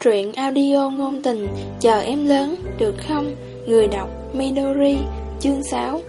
Truyện audio ngôn tình Chờ em lớn, được không? Người đọc Midori, chương 6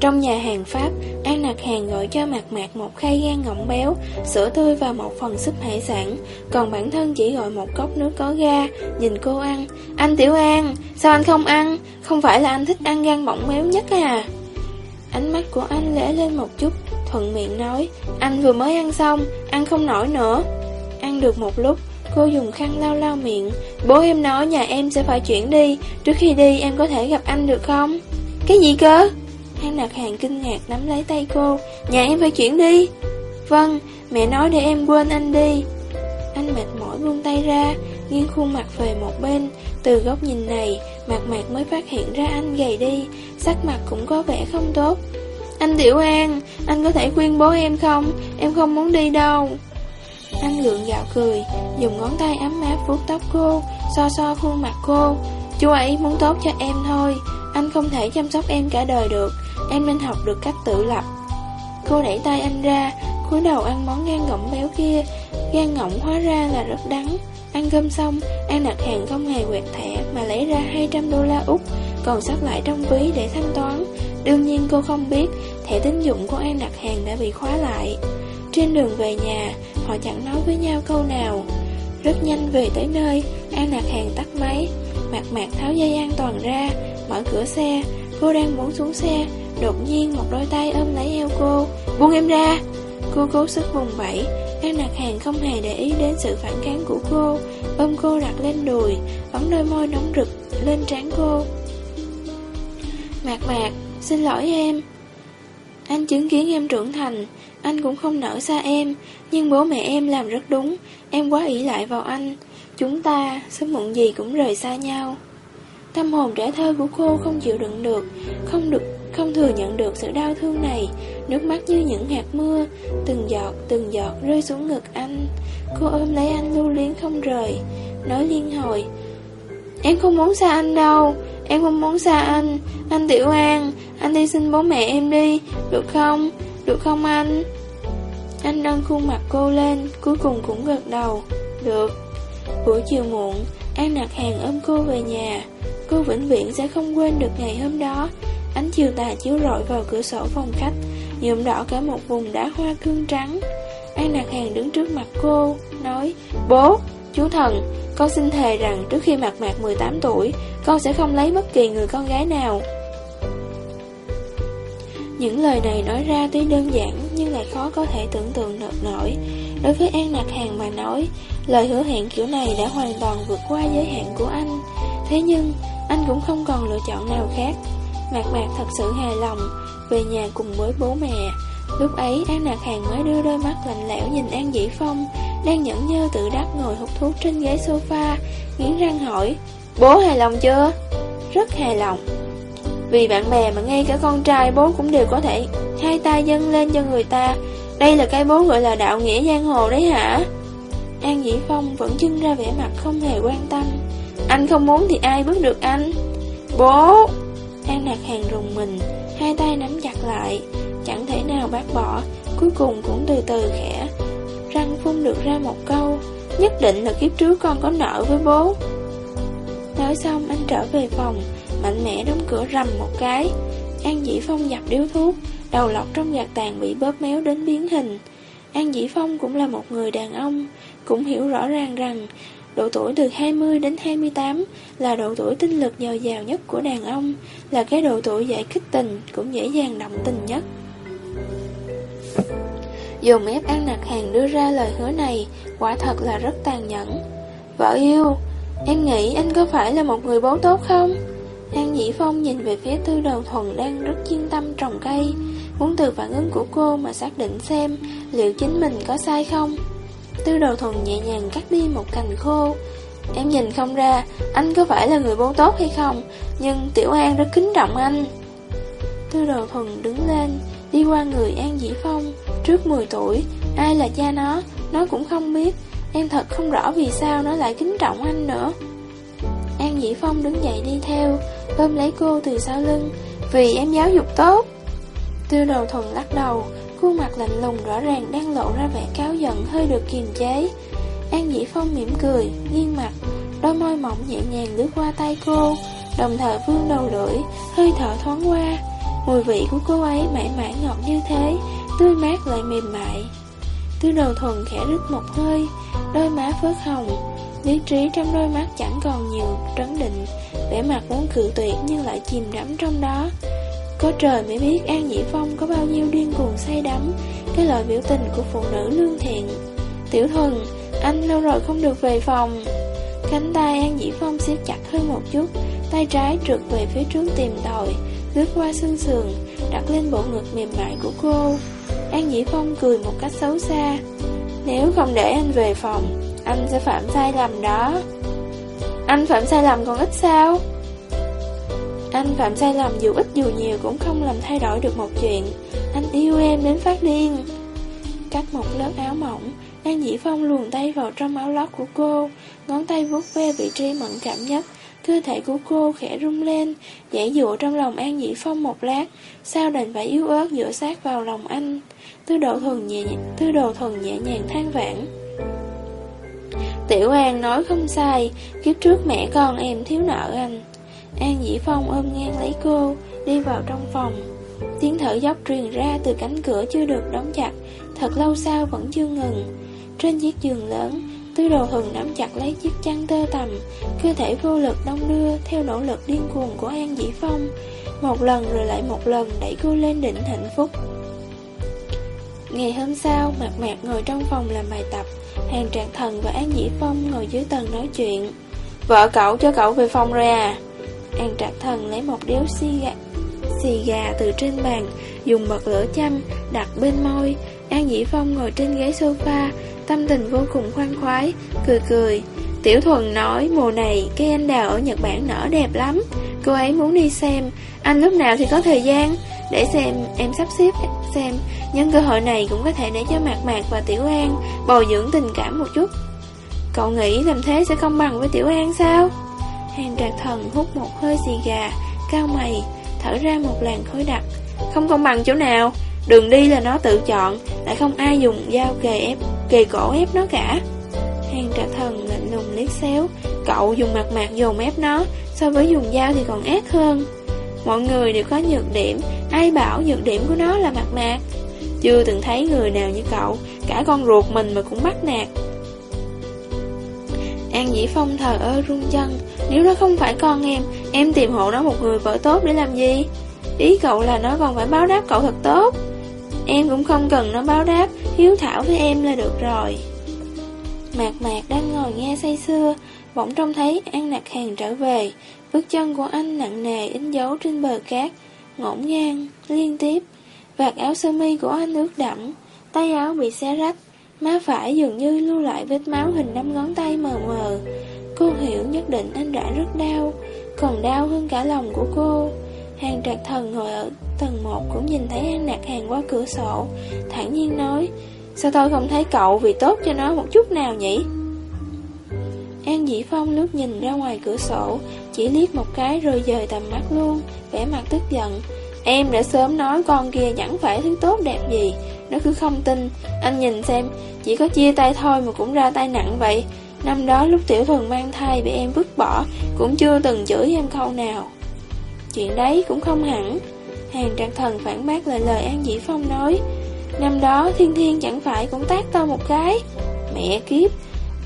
Trong nhà hàng Pháp, An Nạc Hàng gọi cho Mạc Mạc một khay gan ngỗng béo, sữa tươi và một phần súp hải sản Còn bản thân chỉ gọi một cốc nước có ga, nhìn cô ăn Anh Tiểu An, sao anh không ăn? Không phải là anh thích ăn gan bỏng béo nhất à? Ánh mắt của anh lẽ lên một chút, thuận miệng nói Anh vừa mới ăn xong, ăn không nổi nữa Ăn được một lúc, Cô dùng khăn lau lau miệng. Bố em nói nhà em sẽ phải chuyển đi. Trước khi đi, em có thể gặp anh được không? Cái gì cơ? An Nạc Hàng kinh ngạc nắm lấy tay cô. Nhà em phải chuyển đi. Vâng mẹ nói để em quên anh đi. Anh mệt mỏi buông tay ra, Nghiêng khuôn mặt về một bên. Từ góc nhìn này, Mặt mạc mới phát hiện ra anh gầy đi. Sắc mặt cũng có vẻ không tốt. Anh Tiểu An, Anh có thể khuyên bố em không? Em không muốn đi đâu anh lượng gạo cười, dùng ngón tay ấm áp vuốt tóc cô, so so khuôn mặt cô. Chú ấy muốn tốt cho em thôi, anh không thể chăm sóc em cả đời được, em nên học được cách tự lập. Cô đẩy tay anh ra, cúi đầu ăn món gan ngỗng béo kia, gan ngỗng hóa ra là rất đắng. Ăn cơm xong, An đặt hàng không hề quẹt thẻ mà lấy ra 200 đô la Úc, còn sót lại trong ví để thanh toán. Đương nhiên cô không biết, thẻ tín dụng của An đặt hàng đã bị khóa lại. Trên đường về nhà, họ chẳng nói với nhau câu nào. Rất nhanh về tới nơi, An lạc Hàng tắt máy, mặt mạc tháo dây an toàn ra, mở cửa xe. Cô đang muốn xuống xe, đột nhiên một đôi tay ôm lấy eo cô, buông em ra. Cô cố sức vùng vẫy, An lạc Hàng không hề để ý đến sự phản kháng của cô, ôm cô đặt lên đùi, ấn đôi môi nóng rực lên trán cô. Mạc mạc, xin lỗi em. Anh chứng kiến em trưởng thành, anh cũng không nỡ xa em, nhưng bố mẹ em làm rất đúng, em quá ỷ lại vào anh. Chúng ta, sớm muộn gì cũng rời xa nhau. Tâm hồn trẻ thơ của cô không chịu đựng được, không được không thừa nhận được sự đau thương này, nước mắt như những hạt mưa, từng giọt từng giọt rơi xuống ngực anh. Cô ôm lấy anh lưu luyến không rời, nói liên hồi. Em không muốn xa anh đâu, em không muốn xa anh, anh Tiểu An, anh đi xin bố mẹ em đi, được không? Được không anh? Anh nâng khuôn mặt cô lên, cuối cùng cũng gật đầu. Được. Buổi chiều muộn, An nạc hàng ôm cô về nhà. Cô vĩnh viễn sẽ không quên được ngày hôm đó. Ánh chiều tà chiếu rọi vào cửa sổ phòng khách, nhuộm đỏ cả một vùng đá hoa cương trắng. An nạc hàng đứng trước mặt cô, nói, Bố, chú thần, con xin thề rằng trước khi mặt mạc 18 tuổi, con sẽ không lấy bất kỳ người con gái nào. Những lời này nói ra tuy đơn giản nhưng lại khó có thể tưởng tượng được nổi. Đối với An Nạc Hàng mà nói, lời hứa hẹn kiểu này đã hoàn toàn vượt qua giới hạn của anh. Thế nhưng, anh cũng không còn lựa chọn nào khác. Mạc Mạc thật sự hài lòng, về nhà cùng với bố mẹ. Lúc ấy, An Nạc Hàng mới đưa đôi mắt lạnh lẽo nhìn An Dĩ Phong, đang nhẫn nhơ tự đắc ngồi hút thuốc trên ghế sofa, nghiến răng hỏi, Bố hài lòng chưa? Rất hài lòng. Vì bạn bè mà ngay cả con trai bố cũng đều có thể hai tay dâng lên cho người ta. Đây là cái bố gọi là đạo nghĩa giang hồ đấy hả? An Dĩ Phong vẫn trưng ra vẻ mặt không hề quan tâm. Anh không muốn thì ai bước được anh? Bố! An Nạc Hàng rùng mình Hai tay nắm chặt lại. Chẳng thể nào bác bỏ Cuối cùng cũng từ từ khẽ Răng phun được ra một câu, Nhất định là kiếp trước con có nợ với bố. Nói xong, anh trở về phòng, Mạnh mẽ đóng cửa rầm một cái. An Dĩ Phong dập điếu thuốc, Đầu lọc trong gạt tàn bị bóp méo đến biến hình. An Dĩ Phong cũng là một người đàn ông, Cũng hiểu rõ ràng rằng Độ tuổi từ 20 đến 28 Là độ tuổi tinh lực dồi dào nhất của đàn ông, Là cái độ tuổi dễ kích tình Cũng dễ dàng động tình nhất dùng ép An Nạc Hàng đưa ra lời hứa này, Quả thật là rất tàn nhẫn. Vợ yêu, Em nghĩ anh có phải là một người bố tốt không? An Dĩ Phong nhìn về phía tư đầu thuần đang rất chuyên tâm trồng cây, Muốn từ phản ứng của cô mà xác định xem liệu chính mình có sai không. Tư đầu thuần nhẹ nhàng cắt đi một cành khô. Em nhìn không ra anh có phải là người bố tốt hay không, Nhưng Tiểu An rất kính trọng anh. Tư đầu thuần đứng lên, Đi qua người An Dĩ Phong. Trước 10 tuổi. Ai là cha nó Nó cũng không biết. Em thật không rõ vì sao nó lại kính trọng anh nữa. An Dĩ Phong đứng dậy đi theo ôm lấy cô từ sau lưng. Vì em giáo dục tốt. Tiêu đầu thuần lắc đầu Khuôn mặt lạnh lùng rõ ràng đang lộ ra vẻ cáo giận hơi được kiềm chế. An Dĩ Phong mỉm cười, nghiêng mặt đôi môi mỏng nhẹ nhàng lướt qua tay cô, đồng thời vương đầu lưỡi, hơi thở thoáng qua. Mùi vị của cô ấy mãi mãi ngọt như thế, tươi mát lại mềm mại. Tư đầu thuần khẽ rít một hơi, đôi má phớt hồng, lý trí trong đôi mắt chẳng còn nhiều trấn định, vẻ mặt muốn cự tuyệt nhưng lại chìm đắm trong đó. Có trời mới biết An Dĩ Phong có bao nhiêu điên cuồng say đắm, cái loại biểu tình của phụ nữ lương thiện. Tiểu thuần, anh lâu rồi không được về phòng. Cánh tay An Dĩ Phong siết chặt hơn một chút, tay trái trượt về phía trước tìm tòi, lướt qua xương sườn, đặt lên bộ ngực mềm mại của cô. An Dĩ Phong cười một cách xấu xa. Nếu không để anh về phòng, anh sẽ phạm sai lầm đó. Anh phạm sai lầm còn ít sao? Anh phạm sai lầm dù ít dù nhiều cũng không làm thay đổi được một chuyện. Anh yêu em đến phát điên. Cắt một lớp áo mỏng, An Dĩ Phong luồn tay vào trong áo lót của cô, ngón tay vuốt ve vị trí mẫn cảm nhất. Cơ thể của cô khẽ rung lên, dãy dụa trong lòng An Dĩ Phong một lát, sao đành phải yếu ớt dựa sát vào lòng anh. Tư đồ thuần nhẹ, tư đồ thuần nhẹ nhàng than vãn. Tiểu An nói không sai, kiếp trước mẹ con em thiếu nợ anh. An Dĩ Phong ôm ngang lấy cô, đi vào trong phòng. Tiếng thở dốc truyền ra từ cánh cửa chưa được đóng chặt, thật lâu sau vẫn chưa ngừng. Trên chiếc giường lớn, Tư đồ hừng nắm chặt lấy chiếc chăn tơ tầm, cơ thể vô lực đông đưa theo nỗ lực điên cuồng của An Dĩ Phong. Một lần rồi lại một lần đẩy cô lên đỉnh hạnh phúc. Ngày hôm sau, Mạc Mạc ngồi trong phòng làm bài tập, Hàng Trạc Thần và An Dĩ Phong ngồi dưới tầng nói chuyện. Vợ cậu cho cậu về phòng rồi à? An Trạc Thần lấy một điếu xì gà, xì gà từ trên bàn, dùng bật lửa chăm, đặt bên môi. An Dĩ Phong ngồi trên ghế sofa, tâm tình vô cùng khoan khoái, cười cười. Tiểu Thuần nói mùa này cây anh đào ở Nhật Bản nở đẹp lắm, cô ấy muốn đi xem, anh lúc nào thì có thời gian, để xem em sắp xếp xem, nhân cơ hội này cũng có thể để cho Mạc Mạc và Tiểu An bồi dưỡng tình cảm một chút. Cậu nghĩ làm thế sẽ không bằng với Tiểu An sao? Hàng trạc thần hút một hơi xì gà, cao mày, thở ra một làn khối đặc. Không công bằng chỗ nào, đường đi là nó tự chọn, lại không ai dùng dao kề ép, kề cổ ép nó cả. Hàng trả thần lạnh lùng liếc xéo, cậu dùng mặt mạc dồn ép nó, so với dùng dao thì còn ác hơn. Mọi người đều có nhược điểm, ai bảo nhược điểm của nó là mặt mạc. Chưa từng thấy người nào như cậu, cả con ruột mình mà cũng bắt nạt. An Dĩ Phong thờ ơ run chân Nếu nó không phải con em Em tìm hộ nó một người vợ tốt để làm gì Ý cậu là nó còn phải báo đáp cậu thật tốt Em cũng không cần nó báo đáp Hiếu thảo với em là được rồi. Mạc mạc đang ngồi nghe say sưa Bỗng trông thấy An Nạc Hàng trở về. Bước chân của anh nặng nề in dấu trên bờ cát Ngổn ngang, liên tiếp. Vạt áo sơ mi của anh ướt đẫm Tay áo bị xé rách Má phải dường như lưu lại vết máu hình năm ngón tay mờ mờ. Cô hiểu nhất định anh đã rất đau Còn đau hơn cả lòng của cô. Hàng trạc thần ngồi ở tầng 1 cũng nhìn thấy An Nạc Hàng qua cửa sổ. Thản nhiên nói, Sao tôi không thấy cậu? Vì tốt cho nó một chút nào nhỉ? An Dĩ Phong lướt nhìn ra ngoài cửa sổ, Chỉ liếc một cái rồi dời tầm mắt luôn, vẻ mặt tức giận. Em đã sớm nói con kia chẳng phải thứ tốt đẹp gì. Nó cứ không tin. Anh nhìn xem, Chỉ có chia tay thôi mà cũng ra tay nặng vậy. Năm đó lúc tiểu thuần mang thai bị em vứt bỏ, Cũng chưa từng chửi em câu nào. Chuyện đấy cũng không hẳn. Hàng trạng thần phản bác lại lời An Dĩ Phong nói, Năm đó Thiên Thiên chẳng phải cũng tác tao một cái. Mẹ kiếp,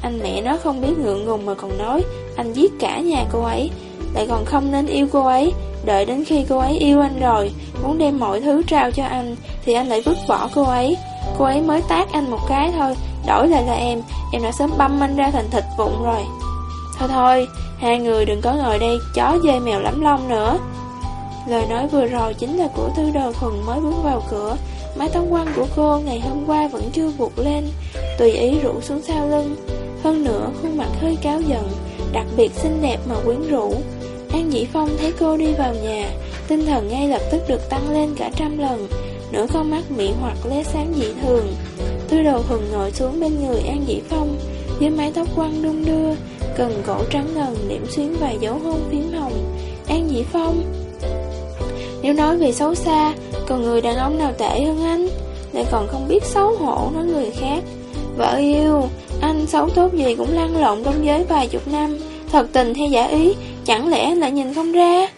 Anh mẹ nó không biết ngượng ngùng mà còn nói, Anh giết cả nhà cô ấy, Lại còn không nên yêu cô ấy. Đợi đến khi cô ấy yêu anh rồi, Muốn đem mọi thứ trao cho anh, Thì anh lại vứt bỏ cô ấy. Cô ấy mới tác anh một cái thôi, Đổi lại là em. Em đã sớm băm anh ra thành thịt vụn rồi. Thôi thôi, Hai người đừng có ngồi đây chó dê mèo lắm lông nữa. Lời nói vừa rồi chính là của tư đồ thuần mới bước vào cửa. Mái tóc quăng của cô ngày hôm qua vẫn chưa buộc lên, Tùy ý rủ xuống sau lưng. Hơn nữa, khuôn mặt hơi cáo giận, Đặc biệt xinh đẹp mà quyến rũ. An Dĩ Phong thấy cô đi vào nhà, Tinh thần ngay lập tức được tăng lên cả trăm lần, Nửa con mắt mị hoặc lé sáng dị thường. Tư đồ thuần ngồi xuống bên người An Dĩ Phong, Dưới mái tóc quăng đung đưa Cần cổ trắng ngần điểm xuyến vài dấu hôn phím hồng An Dĩ Phong Nếu nói về xấu xa Còn người đàn ông nào tệ hơn anh Lại còn không biết xấu hổ nói người khác Vợ yêu Anh xấu tốt gì cũng lăn lộn trong giới vài chục năm thật tình hay giả ý, chẳng lẽ anh lại nhìn không ra?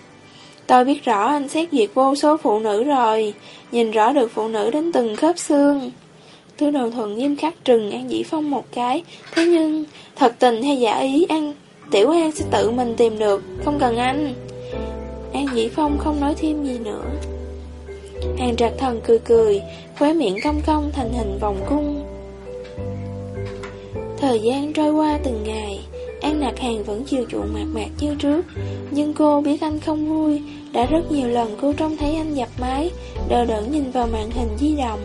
Tôi biết rõ anh xét duyệt vô số phụ nữ rồi, nhìn rõ được phụ nữ đến từng khớp xương. Tư đồ thuận nghiêm khắc trừng An Dĩ Phong một cái, thế nhưng, thật tình hay giả ý, An Tiểu An sẽ tự mình tìm được, không cần anh. An Dĩ Phong không nói thêm gì nữa. Hàng trạc thần cười cười, khóe miệng cong cong thành hình vòng cung. Thời gian trôi qua từng ngày, An Nạc Hàng vẫn chiều chuộng mạc mạc như trước, nhưng cô biết anh không vui, đã rất nhiều lần cô trông thấy anh dập máy, đờ đẫn nhìn vào màn hình di động.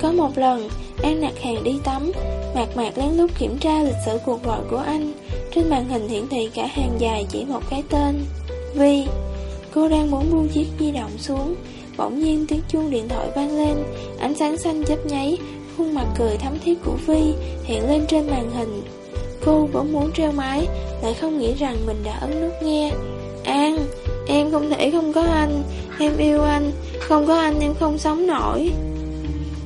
Có một lần, An Nạc Hàng đi tắm, mạc mạc lén lút kiểm tra lịch sử cuộc gọi của anh, trên màn hình hiển thị cả hàng dài chỉ một cái tên. Vi, cô đang muốn buông chiếc di động xuống, bỗng nhiên tiếng chuông điện thoại vang lên, ánh sáng xanh chớp nháy, khuôn mặt cười thắm thiết của Vi hiện lên trên màn hình. Cô vẫn muốn treo máy, lại không nghĩ rằng mình đã ấn nút nghe. An, em không thể không có anh, em yêu anh, không có anh em không sống nổi.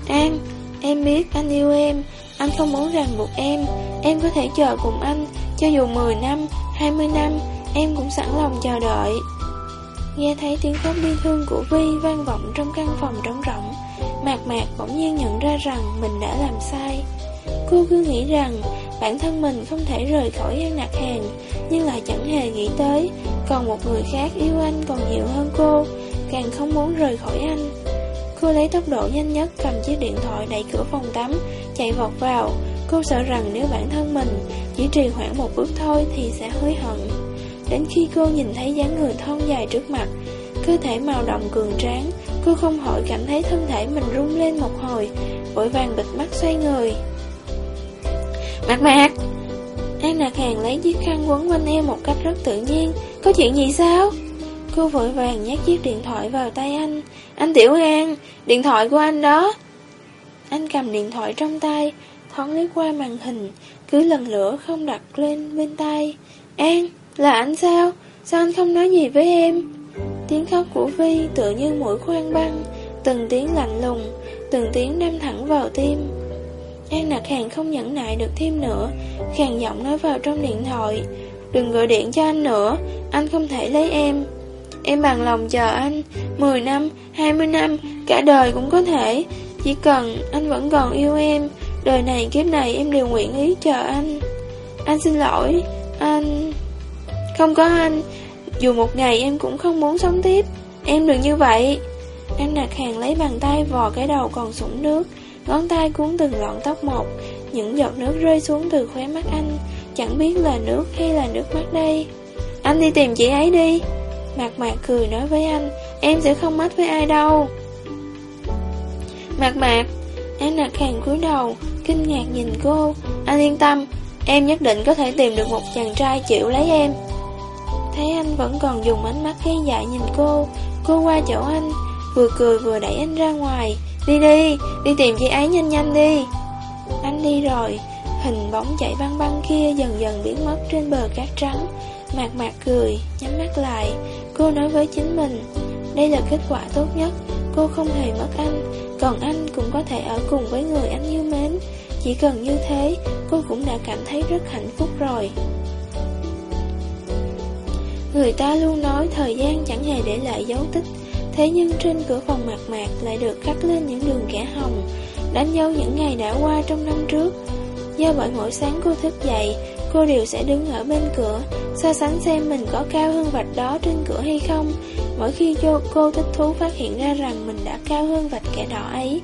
An, em biết anh yêu em, anh không muốn ràng buộc em, em có thể chờ cùng anh, cho dù 10 năm, 20 năm, em cũng sẵn lòng chờ đợi. Nghe thấy tiếng khóc bi thương của Vi vang vọng trong căn phòng trống rỗng, Mạc Mạc bỗng nhiên nhận ra rằng mình đã làm sai. Cô cứ nghĩ rằng bản thân mình không thể rời khỏi An Nạc Hàng, nhưng lại chẳng hề nghĩ tới, còn một người khác yêu anh còn nhiều hơn cô, càng không muốn rời khỏi anh. Cô lấy tốc độ nhanh nhất cầm chiếc điện thoại đẩy cửa phòng tắm, chạy vọt vào. Cô sợ rằng nếu bản thân mình chỉ trì hoãn một bước thôi thì sẽ hối hận. Đến khi cô nhìn thấy dáng người thon dài trước mặt, cơ thể màu đồng cường tráng, cô không hỏi cảm thấy thân thể mình rung lên một hồi, vội vàng bịt mắt xoay người. Mạc mạc! An Nạc Hàng lấy chiếc khăn quấn quanh eo một cách rất tự nhiên. Có chuyện gì sao? Cô vội vàng nhét chiếc điện thoại vào tay anh. Anh Tiểu An, điện thoại của anh đó. Anh cầm điện thoại trong tay, thoáng lấy qua màn hình, cứ lần lửa không đặt lên bên tay. An, là anh sao? Sao anh không nói gì với em? Tiếng khóc của Vi tựa như mũi khoan băng, từng tiếng lạnh lùng, từng tiếng đâm thẳng vào tim. An nặc hàng không nhẫn nại được thêm nữa, khàn giọng nói vào trong điện thoại. Đừng gọi điện cho anh nữa, anh không thể lấy em. Em bằng lòng chờ anh, 10 năm, 20 năm, cả đời cũng có thể. Chỉ cần anh vẫn còn yêu em, đời này kiếp này em đều nguyện ý chờ anh. Anh xin lỗi, anh... Không có anh, dù một ngày em cũng không muốn sống tiếp. Em đừng như vậy. Anh nạc hàng lấy bàn tay vò cái đầu còn sũng nước, ngón tay cuốn từng lọn tóc một, những giọt nước rơi xuống từ khóe mắt anh, chẳng biết là nước hay là nước mắt đây. Anh đi tìm chị ấy đi. Mạc Mạc cười nói với anh, em sẽ không mất với ai đâu. Mạc Mạc, anh nặc hàng cúi đầu, kinh ngạc nhìn cô. Anh yên tâm, em nhất định có thể tìm được một chàng trai chịu lấy em. Thấy anh vẫn còn dùng ánh mắt gây dại nhìn cô, cô qua chỗ anh, vừa cười vừa đẩy anh ra ngoài. Đi đi, đi tìm chị ấy nhanh nhanh đi. Anh đi rồi, hình bóng chạy băng băng kia dần dần biến mất trên bờ cát trắng. Mạc mạc cười, nhắm mắt lại, cô nói với chính mình, đây là kết quả tốt nhất, cô không hề mất anh, còn anh cũng có thể ở cùng với người anh yêu mến. Chỉ cần như thế, cô cũng đã cảm thấy rất hạnh phúc rồi. Người ta luôn nói thời gian chẳng hề để lại dấu tích, thế nhưng trên cửa phòng mạc mạc lại được khắc lên những đường kẻ hồng, đánh dấu những ngày đã qua trong năm trước. Do vậy mỗi sáng cô thức dậy, cô đều sẽ đứng ở bên cửa, so sánh xem mình có cao hơn vạch đó trên cửa hay không. Mỗi khi cô, cô thích thú phát hiện ra rằng mình đã cao hơn vạch kẻ đỏ ấy,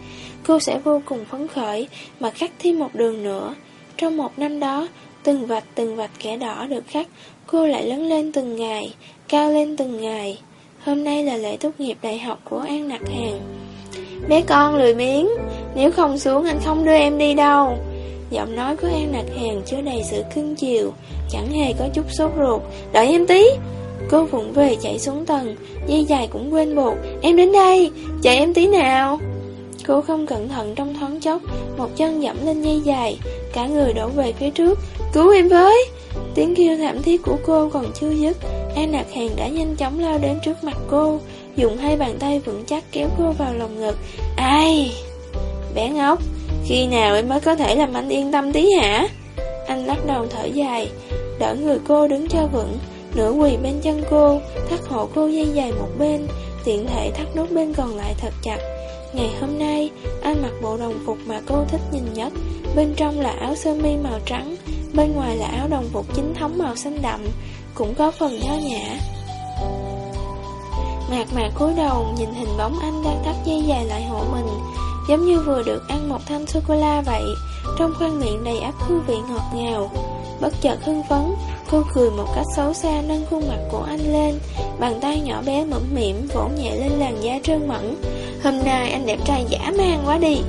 cô sẽ vô cùng phấn khởi mà khắc thêm một đường nữa. Trong một năm đó, từng vạch từng vạch kẻ đỏ được khắc, cô lại lớn lên từng ngày, cao lên từng ngày. Hôm nay là lễ tốt nghiệp đại học của An Nặc Hàng. Bé con lười miếng, nếu không xuống anh không đưa em đi đâu. Giọng nói của An Nạc Hàng chứa đầy sự cưng chiều, chẳng hề có chút sốt ruột. Đợi em tí. Cô vụng về chạy xuống tầng, dây dài cũng quên buộc. Em đến đây, chạy em tí nào. Cô không cẩn thận trong thoáng chốc, một chân dẫm lên dây dài, cả người đổ về phía trước. Cứu em với! Tiếng kêu thảm thiết của cô còn chưa dứt, An Nạc Hàng đã nhanh chóng lao đến trước mặt cô, dùng hai bàn tay vững chắc kéo cô vào lòng ngực. Ai? Bé ngốc, khi nào em mới có thể làm anh yên tâm tí hả? Anh lắc đầu thở dài. đỡ người cô đứng cho vững, nửa quỳ bên chân cô, thắt hộ cô dây dài một bên, tiện thể thắt nút bên còn lại thật chặt. Ngày hôm nay, anh mặc bộ đồng phục mà cô thích nhìn nhất, bên trong là áo sơ mi màu trắng, bên ngoài là áo đồng phục chính thống màu xanh đậm, cũng có phần nho nhã. Mạc mạc cúi đầu nhìn hình bóng anh đang thắt dây dài lại hộ mình, giống như vừa được ăn một thanh sô-cô-la vậy, trong khoang miệng đầy ắp hương vị ngọt ngào. Bất chợt hưng phấn, cô cười một cách xấu xa nâng khuôn mặt của anh lên, bàn tay nhỏ bé mẫm mỉm vỗ nhẹ lên làn da trơn mẫn. Hôm nay anh đẹp trai giả man quá đi.